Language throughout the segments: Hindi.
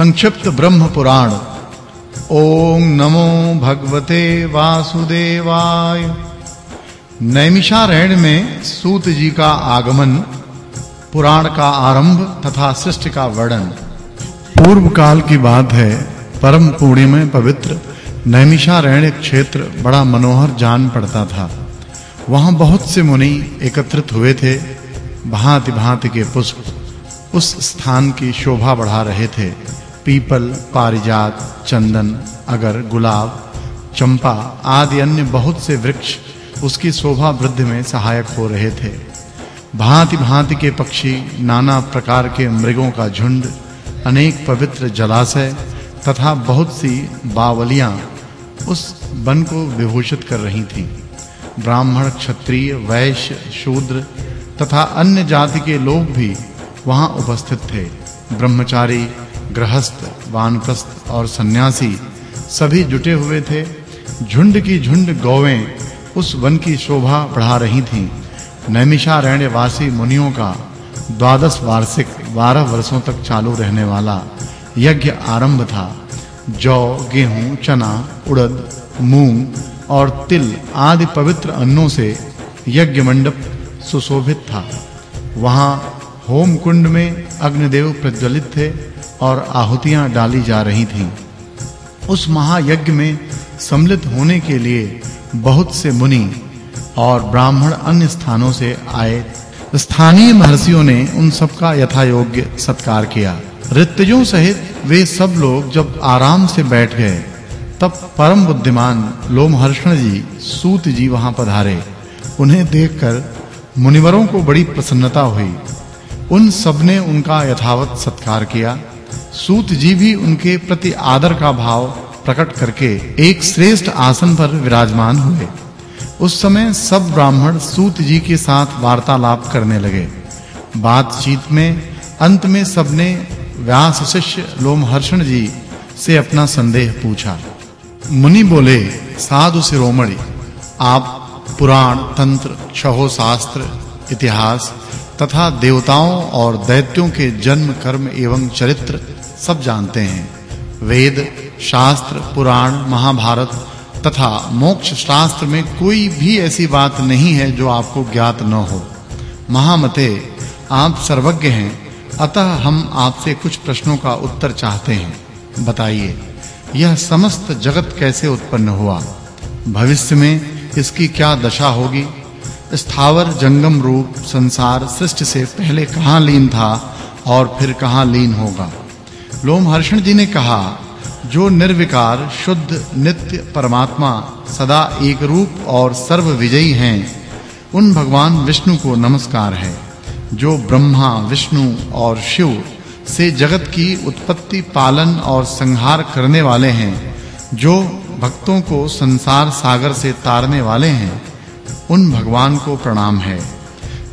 संक्षिप्त ब्रह्म पुराण। ओम नमो भगवते वासुदेवाय। नैमिषारण्य में सूत जी का आगमन, पुराण का आरंभ तथा सृष्टि का वर्णन। पूर्व काल की बात है, परम में पवित्र नैमिषारण्य क्षेत्र बड़ा मनोहर जान पड़ता था। वहाँ बहुत से मुनि एकत्रित हुए थे भांति-भांति के पुष्प उस स्थान की शोभा बढ़ा रहे थे। पीपल, पारिजात, चंदन, अगर, गुलाब, चंपा आदि अन्य बहुत से वृक्ष उसकी शोभा वृद्धि में सहायक हो रहे थे। भांति-भांति के पक्षी, नाना प्रकार के मृगों का झुंड, अनेक पवित्र जलाशय तथा बहुत सी बावलियाँ उस वन को विभूषित कर रही थीं। ब्राह्मण, क्षत्रिय, वैश्य, शूद्र तथा अन्य जाति के लोग भी वहाँ उपस्थित थे। ब्रह्मचारी गृहस्थ, वानप्रस्थ और सन्यासी सभी जुटे हुए थे। झुंड की झुंड गौवें उस वन की शोभा बढ़ा रही थीं। नैमिषारण्य वासी मुनियों का द्वादश वार्षिक 12 वर्षों तक चालू रहने वाला यज्ञ आरंभ था। जौ, गेहूँ, चना, उड़द, मूंग और तिल आदि पवित्र अन्नों से यज्ञ मंडप सुशोभित था। वहाँ होम कुंड में अग्निदेव प्रज्वलित थे। और आहुतियाँ डाली जा रही थीं। उस महायज्ञ में सम्मिलित होने के लिए बहुत से मुनि और ब्राह्मण अन्य स्थानों से आए। स्थानीय महर्षियों ने उन सब का यथा योग्य सत्कार किया। ऋतजों सहित वे सब लोग जब आराम से बैठ गए, तब परम बुद्धिमान लोमहर्षण जी सूत जी वहाँ पधारे। उन्हें देखकर मुनिवरों को बड़ी प्रसन्नता हुई। उन सबने उनका यथावत सत्कार किया। सूत जी भी उनके प्रति आदर का भाव प्रकट करके एक श्रेष्ठ आसन पर विराजमान हुए। उस समय सब ब्राह्मण सूत जी के साथ वार्तालाप करने लगे। बातचीत में, अंत में सबने व्यास शिष्य लोमहर्षण जी से अपना संदेह पूछा। मुनि बोले, साधु शिरोमणि, आप पुराण, तंत्र, क्षहो शास्त्र, इतिहास तथा देवताओं और दैत्यों के जन्म, कर्म एवं चरित्र सब जानते हैं। वेद, शास्त्र, पुराण, महाभारत तथा मोक्ष शास्त्र में कोई भी ऐसी बात नहीं है जो आपको ज्ञात न हो। महामते, आप सर्वज्ञ हैं, अतः हम आपसे कुछ प्रश्नों का उत्तर चाहते हैं। बताइए, यह समस्त जगत कैसे उत्पन्न हुआ? भविष्य में इसकी क्या दशा होगी? स्थावर, जंगम रूप, संसार, सृष्टि से पहले कहाँ लीन था और फिर कहाँ लीन होगा? लोमहर्षण जी ने कहा, जो निर्विकार, शुद्ध, नित्य परमात्मा सदा एक रूप और सर्व विजयी हैं, उन भगवान विष्णु को नमस्कार है। जो ब्रह्मा, विष्णु और शिव से जगत की उत्पत्ति, पालन और संहार करने वाले हैं, जो भक्तों को संसार सागर से तारने वाले हैं, उन भगवान को प्रणाम है।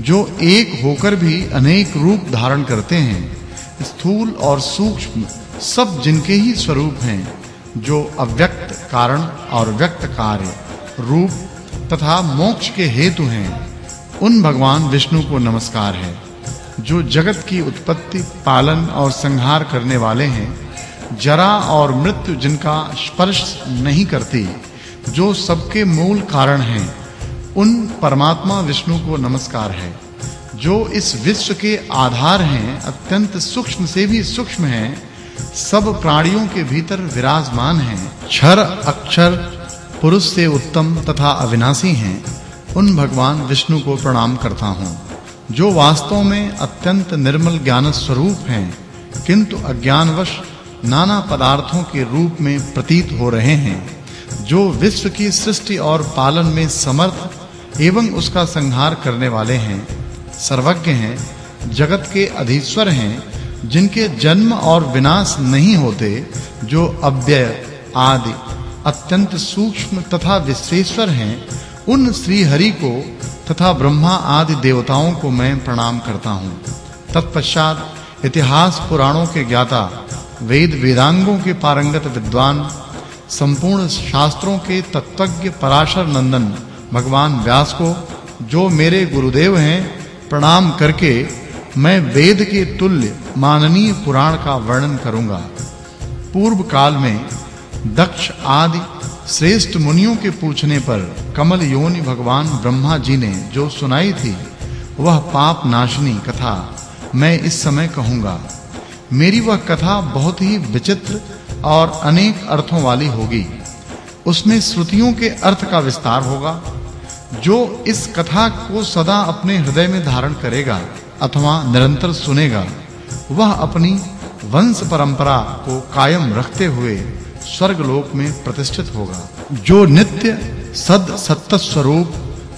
जो एक होकर भी अनेक रूप धारण करते हैं स्थूल और सूक्ष्म सब जिनके ही स्वरूप हैं, जो अव्यक्त कारण और व्यक्त कार्य, रूप तथा मोक्ष के हेतु हैं, उन भगवान विष्णु को नमस्कार है, जो जगत की उत्पत्ति, पालन और संहार करने वाले हैं, जरा और मृत्यु जिनका स्पर्श नहीं करती, जो सबके मूल कारण हैं, उन परमात्मा विष्णु को नमस्कार है। जो इस विश्व के आधार हैं, अत्यंत सूक्ष्म से भी सूक्ष्म हैं, सब प्राणियों के भीतर विराजमान हैं। क्षर, अक्षर, पुरुष से उत्तम तथा अविनाशी हैं। उन भगवान विष्णु को प्रणाम करता हूँ, जो वास्तव में अत्यंत निर्मल ज्ञान स्वरूप हैं, किंतु अज्ञानवश नाना पदार्थों के रूप में प्रतीत हो रहे हैं। जो विश्व की सृष्टि और पालन में समर्थ एवं उसका संहार करने वाले हैं सर्वज्ञ हैं, जगत के अधीश्वर हैं, जिनके जन्म और विनाश नहीं होते, जो अव्यय, आदि, अत्यंत सूक्ष्म तथा विश्वेश्वर हैं, उन श्री हरि को तथा ब्रह्मा आदि देवताओं को मैं प्रणाम करता हूँ। तत्पश्चात इतिहास पुराणों के ज्ञाता, वेद वेदांगों के पारंगत विद्वान, संपूर्ण शास्त्रों के तत्वज्ञ पराशर नंदन, भगवान व्यास को, जो मेरे गुरुदेव हैं प्रणाम करके मैं वेद के तुल्य माननीय पुराण का वर्णन करूँगा। पूर्व काल में दक्ष आदि श्रेष्ठ मुनियों के पूछने पर कमल योनि भगवान ब्रह्मा जी ने जो सुनाई थी, वह पाप नाशनी कथा मैं इस समय कहूँगा। मेरी वह कथा बहुत ही विचित्र और अनेक अर्थों वाली होगी। उसमें श्रुतियों के अर्थ का विस्तार होगा जो इस कथा को सदा अपने हृदय में धारण करेगा अथवा निरंतर सुनेगा, वह अपनी वंश परंपरा को कायम रखते हुए स्वर्ग लोक में प्रतिष्ठित होगा। जो नित्य सद सत्य स्वरूप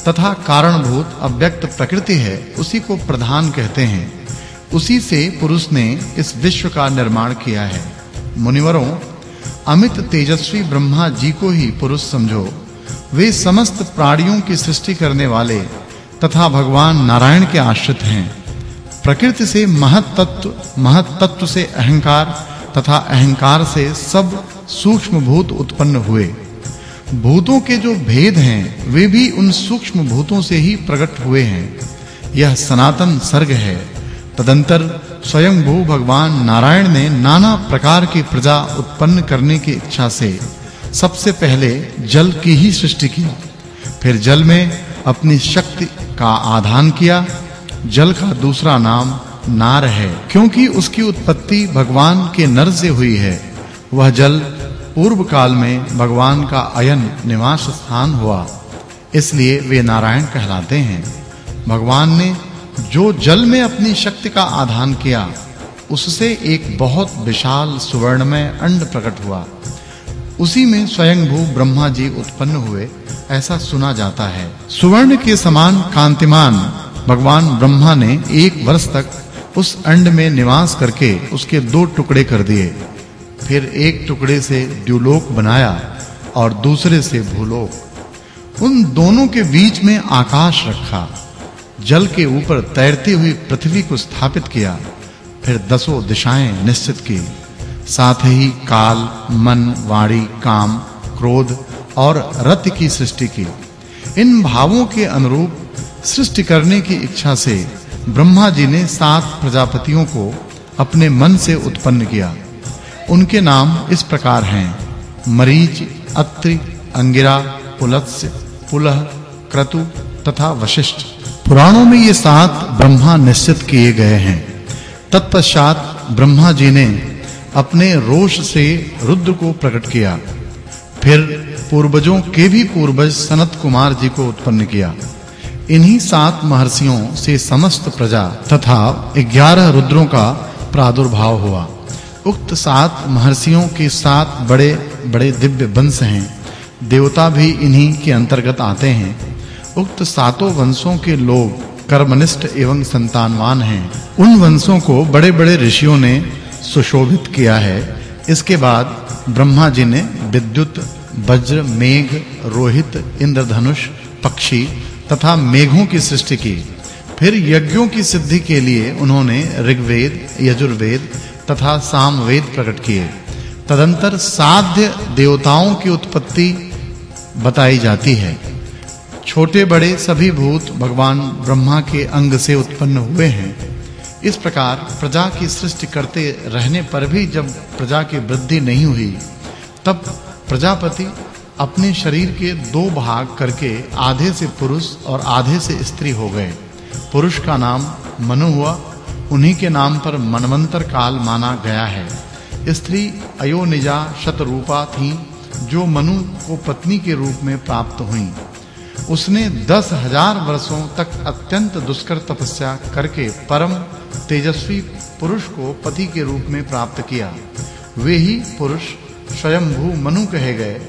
तथा कारणभूत अव्यक्त प्रकृति है, उसी को प्रधान कहते हैं। उसी से पुरुष ने इस विश्व का निर्माण किया है। मुनिवरों, अमित तेजस्वी ब्रह्मा जी को ही पुरुष समझो। वे समस्त प्राणियों की सृष्टि करने वाले तथा भगवान नारायण के आश्रित हैं। प्रकृति से महत तत्व महत तत्व से अहंकार तथा अहंकार से सब सूक्ष्म भूत उत्पन्न हुए। भूतों के जो भेद हैं, वे भी उन सूक्ष्म भूतों से ही प्रकट हुए हैं। यह सनातन सर्ग है। तदंतर स्वयं भू भगवान नारायण ने नाना प्रकार की प्रजा उत्पन्न करने की इच्छा से सबसे पहले जल की ही सृष्टि की फिर जल में अपनी शक्ति का आधान किया, जल का दूसरा नाम नार है, क्योंकि उसकी उत्पत्ति भगवान के नर से हुई है। वह जल पूर्व काल में भगवान का अयन निवास स्थान हुआ, इसलिए वे नारायण कहलाते हैं। भगवान ने जो जल में अपनी शक्ति का आधान किया, उससे एक बहुत विशाल सुवर्णमय अंड प्रकट हुआ। उसी में स्वयं भू ब्रह्मा जी उत्पन्न हुए, ऐसा सुना जाता है। सुवर्ण के समान कांतिमान भगवान ब्रह्मा ने एक वर्ष तक उस अंड में निवास करके उसके दो टुकड़े कर दिए। फिर एक टुकड़े से द्युलोक बनाया और दूसरे से भूलोक। उन दोनों के बीच में आकाश रखा। जल के ऊपर तैरती हुई पृथ्वी को स्थापित किया। फिर दसों दिशाएँ निश्चित की। साथ ही काल, मन, वाणी, काम, क्रोध और रति की सृष्टि की। इन भावों के अनुरूप सृष्टि करने की इच्छा से ब्रह्मा जी ने सात प्रजापतियों को अपने मन से उत्पन्न किया। उनके नाम इस प्रकार हैं, मरीच, अत्रि, अंगिरा, पुलत्स्य, पुलह, क्रतु तथा वशिष्ठ। पुराणों में ये सात ब्रह्मा निश्चित किए गए हैं। तत्पश्चात ब्रह्मा जी ने अपने रोष से रुद्र को प्रकट किया। फिर पूर्वजों के भी पूर्वज सनत कुमार जी को उत्पन्न किया। इन्हीं सात महर्षियों से समस्त प्रजा तथा 11 रुद्रों का प्रादुर्भाव हुआ। उक्त सात महर्षियों के सात बड़े-बड़े दिव्य वंश हैं। देवता भी इन्हीं के अंतर्गत आते हैं। उक्त सातों वंशों के लोग कर्मनिष्ठ एवं संतानवान हैं। उन वंशों को बड़े-बड़े ऋषियों ने सुशोभित किया है। इसके बाद ब्रह्मा जी ने विद्युत, वज्र, मेघ, रोहित, इंद्रधनुष, पक्षी तथा मेघों की सृष्टि की। फिर यज्ञों की सिद्धि के लिए उन्होंने ऋग्वेद, यजुर्वेद तथा सामवेद प्रकट किए। तदंतर साध्य देवताओं की उत्पत्ति बताई जाती है। छोटे बड़े सभी भूत भगवान ब्रह्मा के अंग से उत्पन्न हुए हैं। इस प्रकार प्रजा की सृष्टि करते रहने पर भी जब प्रजा की वृद्धि नहीं हुई, तब प्रजापति अपने शरीर के दो भाग करके आधे से पुरुष और आधे से स्त्री हो गए। पुरुष का नाम मनु हुआ, उन्हीं के नाम पर मनवंतर काल माना गया है। स्त्री अयोनिजा शतरूपा थी, जो मनु को पत्नी के रूप में प्राप्त हुई। उसने दस हज़ार वर्षों तक अत्यंत दुष्कर तपस्या करके परम तेजस्वी पुरुष को पति के रूप में प्राप्त किया। वे ही पुरुष स्वयंभू मनु कहे गए।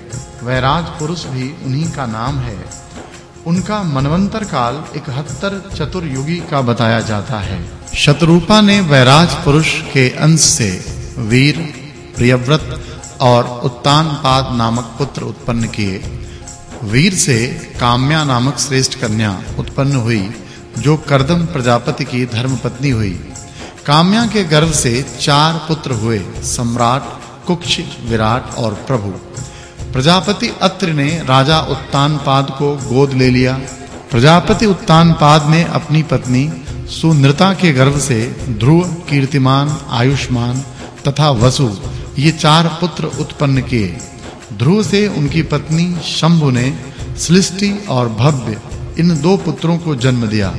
वैराज पुरुष भी उन्हीं का नाम है। उनका मनवंतर काल 71 चतुर्युगी का बताया जाता है। शतरूपा ने वैराज पुरुष के अंश से वीर, प्रियव्रत और उत्तानपाद नामक पुत्र उत्पन्न किए। वीर से काम्या नामक श्रेष्ठ कन्या उत्पन्न हुई। जो कर्दम प्रजापति की धर्मपत्नी हुई। काम्या के गर्भ से चार पुत्र हुए, सम्राट, कुक्ष, विराट और प्रभु। प्रजापति अत्रि ने राजा उत्तानपाद को गोद ले लिया। प्रजापति उत्तानपाद ने अपनी पत्नी सुनृता के गर्भ से ध्रुव, कीर्तिमान, आयुष्मान तथा वसु, ये चार पुत्र उत्पन्न किए। ध्रुव से उनकी पत्नी शंभु ने सृष्टि और भव्य इन दो पुत्रों को जन्म दिया।